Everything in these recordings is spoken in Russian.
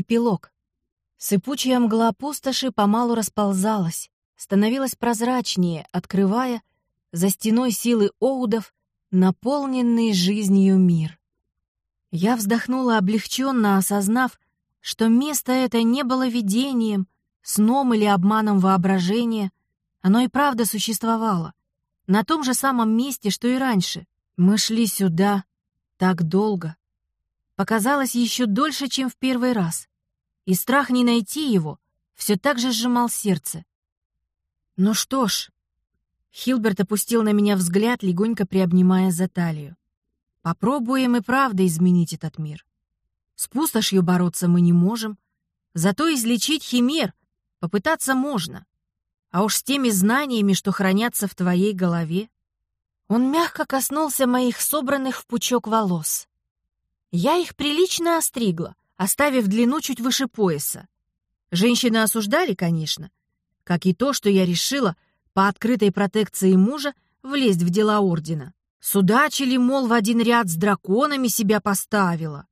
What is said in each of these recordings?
эпилог. Сыпучая мгла пустоши помалу расползалась, становилась прозрачнее, открывая за стеной силы Оудов наполненный жизнью мир. Я вздохнула облегченно, осознав, что место это не было видением, сном или обманом воображения, оно и правда существовало, на том же самом месте, что и раньше. Мы шли сюда так долго. Показалось еще дольше, чем в первый раз, и страх не найти его все так же сжимал сердце. Ну что ж, Хилберт опустил на меня взгляд, легонько приобнимая за талию. Попробуем и правда изменить этот мир. С пустошью бороться мы не можем, зато излечить химер попытаться можно. А уж с теми знаниями, что хранятся в твоей голове. Он мягко коснулся моих собранных в пучок волос. Я их прилично остригла, оставив длину чуть выше пояса. Женщины осуждали, конечно, как и то, что я решила по открытой протекции мужа влезть в дела ордена. Судачили, мол, в один ряд с драконами себя поставила.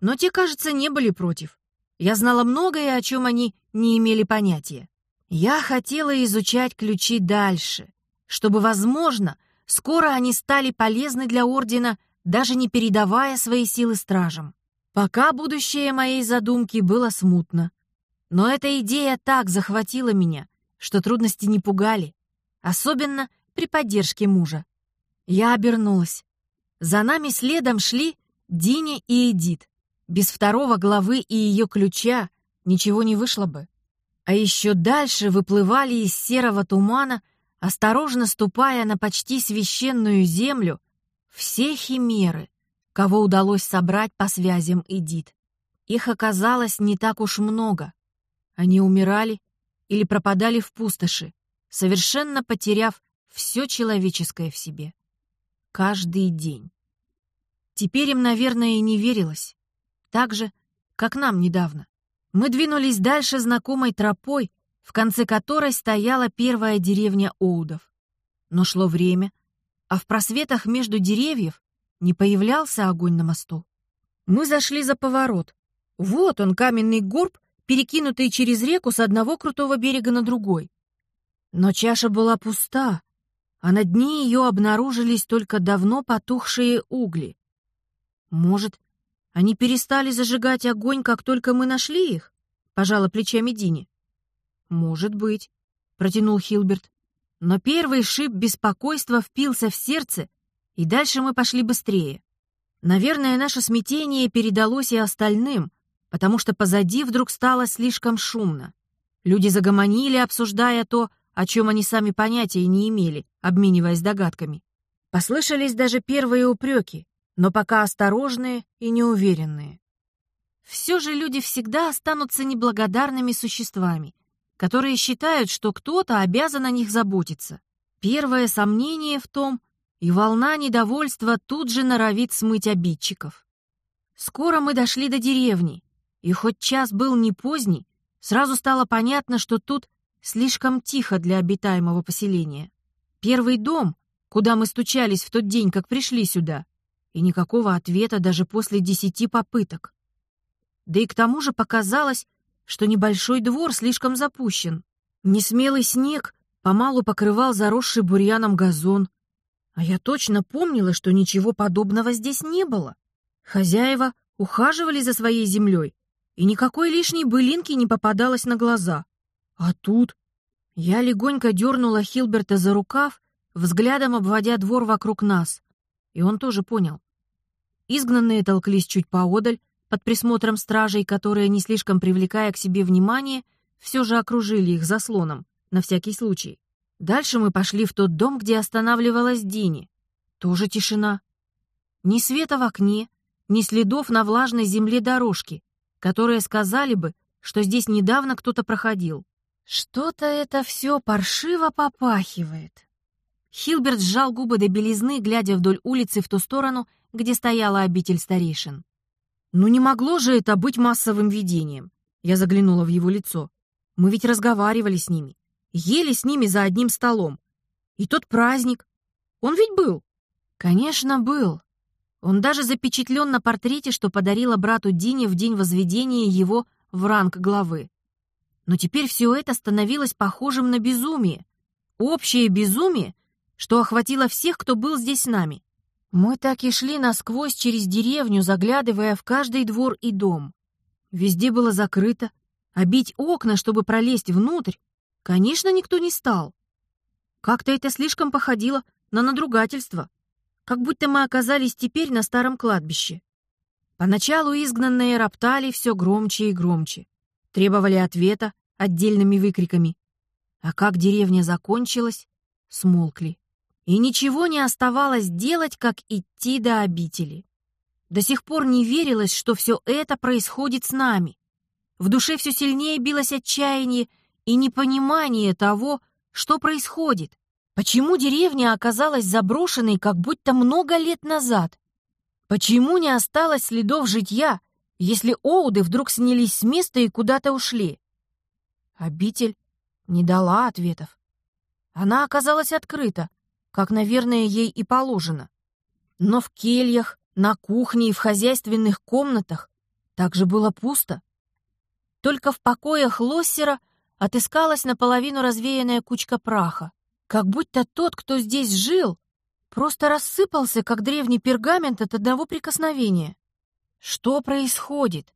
Но те, кажется, не были против. Я знала многое, о чем они не имели понятия. Я хотела изучать ключи дальше, чтобы, возможно, скоро они стали полезны для ордена, даже не передавая свои силы стражам. Пока будущее моей задумки было смутно. Но эта идея так захватила меня, что трудности не пугали, особенно при поддержке мужа. Я обернулась. За нами следом шли Диня и Эдит. Без второго главы и ее ключа ничего не вышло бы. А еще дальше выплывали из серого тумана, осторожно ступая на почти священную землю, все химеры, кого удалось собрать по связям Эдит. Их оказалось не так уж много. Они умирали или пропадали в пустоши, совершенно потеряв все человеческое в себе. Каждый день. Теперь им, наверное, и не верилось. Так же, как нам недавно. Мы двинулись дальше знакомой тропой, в конце которой стояла первая деревня Оудов. Но шло время, а в просветах между деревьев не появлялся огонь на мосту. Мы зашли за поворот. Вот он, каменный горб, перекинутые через реку с одного крутого берега на другой. Но чаша была пуста, а на дне ее обнаружились только давно потухшие угли. Может, они перестали зажигать огонь, как только мы нашли их? Пожала плечами Дини. Может быть, протянул Хилберт. Но первый шип беспокойства впился в сердце, и дальше мы пошли быстрее. Наверное, наше смятение передалось и остальным — потому что позади вдруг стало слишком шумно. Люди загомонили, обсуждая то, о чем они сами понятия не имели, обмениваясь догадками. Послышались даже первые упреки, но пока осторожные и неуверенные. Все же люди всегда останутся неблагодарными существами, которые считают, что кто-то обязан о них заботиться. Первое сомнение в том, и волна недовольства тут же норовит смыть обидчиков. Скоро мы дошли до деревни, и хоть час был не поздний, сразу стало понятно, что тут слишком тихо для обитаемого поселения. Первый дом, куда мы стучались в тот день, как пришли сюда, и никакого ответа даже после десяти попыток. Да и к тому же показалось, что небольшой двор слишком запущен. Несмелый снег помалу покрывал заросший бурьяном газон, а я точно помнила, что ничего подобного здесь не было. Хозяева ухаживали за своей землей, и никакой лишней былинки не попадалось на глаза. А тут... Я легонько дернула Хилберта за рукав, взглядом обводя двор вокруг нас. И он тоже понял. Изгнанные толклись чуть поодаль, под присмотром стражей, которые, не слишком привлекая к себе внимание, все же окружили их заслоном, на всякий случай. Дальше мы пошли в тот дом, где останавливалась Дини. Тоже тишина. Ни света в окне, ни следов на влажной земле дорожки, которые сказали бы, что здесь недавно кто-то проходил. Что-то это все паршиво попахивает. Хилберт сжал губы до белизны, глядя вдоль улицы в ту сторону, где стояла обитель старейшин. «Ну не могло же это быть массовым видением?» Я заглянула в его лицо. «Мы ведь разговаривали с ними, ели с ними за одним столом. И тот праздник. Он ведь был?» «Конечно, был. Он даже запечатлен на портрете, что подарила брату Дине в день возведения его в ранг главы. Но теперь все это становилось похожим на безумие. Общее безумие, что охватило всех, кто был здесь с нами. Мы так и шли насквозь через деревню, заглядывая в каждый двор и дом. Везде было закрыто, а бить окна, чтобы пролезть внутрь, конечно, никто не стал. Как-то это слишком походило на надругательство, как будто мы оказались теперь на старом кладбище. Поначалу изгнанные роптали все громче и громче, требовали ответа отдельными выкриками. А как деревня закончилась, смолкли. И ничего не оставалось делать, как идти до обители. До сих пор не верилось, что все это происходит с нами. В душе все сильнее билось отчаяние и непонимание того, что происходит. Почему деревня оказалась заброшенной, как будто много лет назад? Почему не осталось следов житья, если оуды вдруг снялись с места и куда-то ушли? Обитель не дала ответов. Она оказалась открыта, как, наверное, ей и положено. Но в кельях, на кухне и в хозяйственных комнатах также было пусто. Только в покоях Лоссера отыскалась наполовину развеянная кучка праха, как будто тот, кто здесь жил, просто рассыпался, как древний пергамент от одного прикосновения. Что происходит?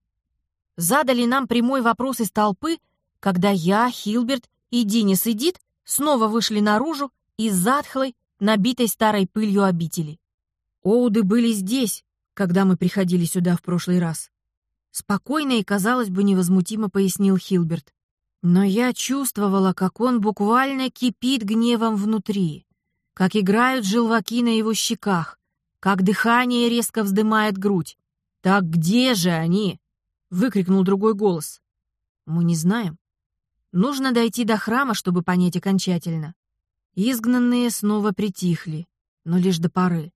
Задали нам прямой вопрос из толпы, когда я, Хилберт и Динис Эдит снова вышли наружу из затхлой, набитой старой пылью обители. Оуды были здесь, когда мы приходили сюда в прошлый раз. Спокойно и, казалось бы, невозмутимо пояснил Хилберт. Но я чувствовала, как он буквально кипит гневом внутри как играют желваки на его щеках, как дыхание резко вздымает грудь. «Так где же они?» — выкрикнул другой голос. «Мы не знаем. Нужно дойти до храма, чтобы понять окончательно». Изгнанные снова притихли, но лишь до поры.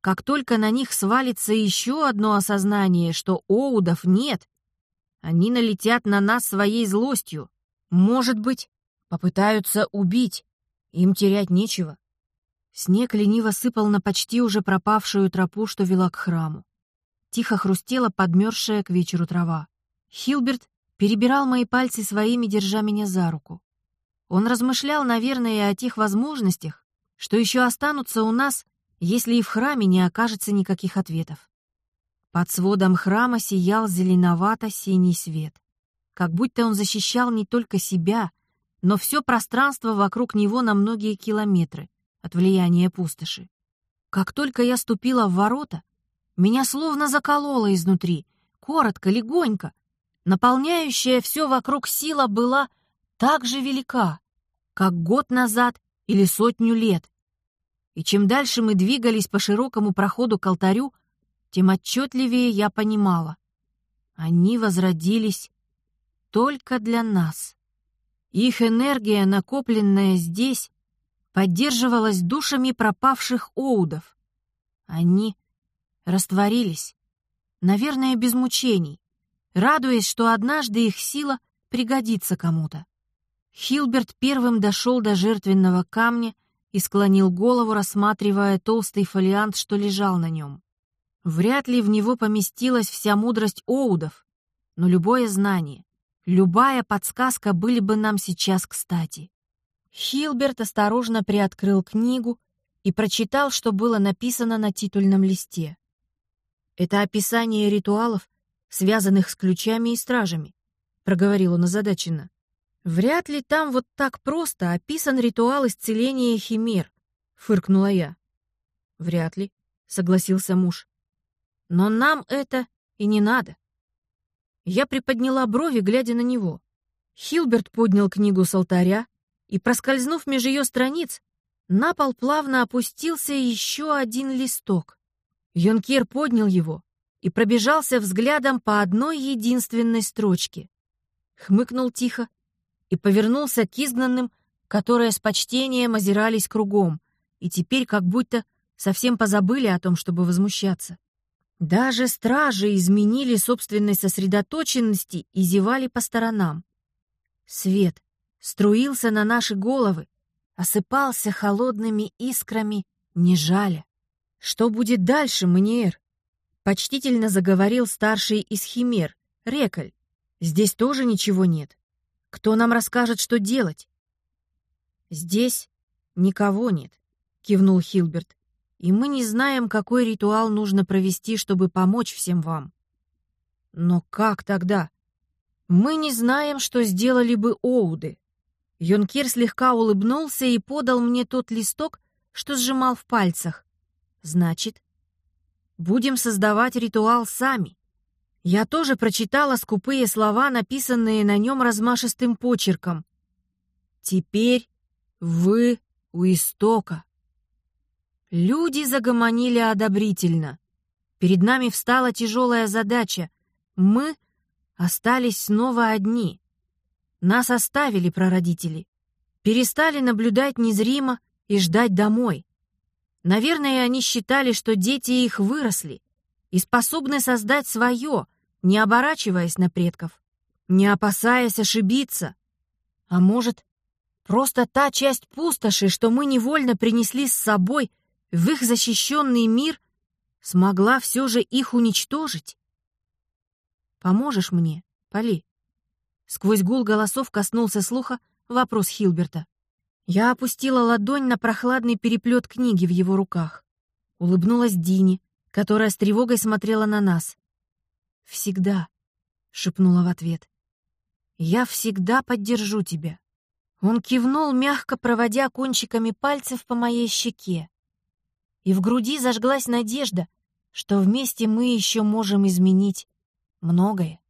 Как только на них свалится еще одно осознание, что оудов нет, они налетят на нас своей злостью. Может быть, попытаются убить. Им терять нечего. Снег лениво сыпал на почти уже пропавшую тропу, что вела к храму. Тихо хрустела подмерзшая к вечеру трава. Хилберт перебирал мои пальцы своими, держа меня за руку. Он размышлял, наверное, о тех возможностях, что еще останутся у нас, если и в храме не окажется никаких ответов. Под сводом храма сиял зеленовато-синий свет, как будто он защищал не только себя, но все пространство вокруг него на многие километры от влияния пустоши. Как только я ступила в ворота, меня словно закололо изнутри, коротко, легонько. Наполняющая все вокруг сила была так же велика, как год назад или сотню лет. И чем дальше мы двигались по широкому проходу к алтарю, тем отчетливее я понимала. Они возродились только для нас. Их энергия, накопленная здесь, поддерживалась душами пропавших оудов. Они растворились, наверное, без мучений, радуясь, что однажды их сила пригодится кому-то. Хилберт первым дошел до жертвенного камня и склонил голову, рассматривая толстый фолиант, что лежал на нем. Вряд ли в него поместилась вся мудрость оудов, но любое знание, любая подсказка были бы нам сейчас кстати. Хилберт осторожно приоткрыл книгу и прочитал, что было написано на титульном листе. «Это описание ритуалов, связанных с ключами и стражами», — проговорил он озадаченно. «Вряд ли там вот так просто описан ритуал исцеления химер», — фыркнула я. «Вряд ли», — согласился муж. «Но нам это и не надо». Я приподняла брови, глядя на него. Хилберт поднял книгу с алтаря, и, проскользнув меж ее страниц, на пол плавно опустился еще один листок. Йонкер поднял его и пробежался взглядом по одной единственной строчке. Хмыкнул тихо и повернулся к изгнанным, которые с почтением озирались кругом и теперь как будто совсем позабыли о том, чтобы возмущаться. Даже стражи изменили собственной сосредоточенности и зевали по сторонам. Свет, струился на наши головы, осыпался холодными искрами, не жаля. «Что будет дальше, Маниэр?» — почтительно заговорил старший из химер, Рекаль. Здесь тоже ничего нет. Кто нам расскажет, что делать? Здесь никого нет, кивнул Хилберт. И мы не знаем, какой ритуал нужно провести, чтобы помочь всем вам. Но как тогда? Мы не знаем, что сделали бы Оуды. Йонкир слегка улыбнулся и подал мне тот листок, что сжимал в пальцах. Значит, будем создавать ритуал сами. Я тоже прочитала скупые слова, написанные на нем размашистым почерком. «Теперь вы у истока». Люди загомонили одобрительно. Перед нами встала тяжелая задача. Мы остались снова одни. Нас оставили прародители. Перестали наблюдать незримо и ждать домой. Наверное, они считали, что дети их выросли и способны создать свое, не оборачиваясь на предков, не опасаясь ошибиться. А может, просто та часть пустоши, что мы невольно принесли с собой в их защищенный мир, смогла все же их уничтожить? Поможешь мне, Поли? Сквозь гул голосов коснулся слуха вопрос Хилберта. Я опустила ладонь на прохладный переплет книги в его руках. Улыбнулась Дине, которая с тревогой смотрела на нас. «Всегда», — шепнула в ответ. «Я всегда поддержу тебя». Он кивнул, мягко проводя кончиками пальцев по моей щеке. И в груди зажглась надежда, что вместе мы еще можем изменить многое.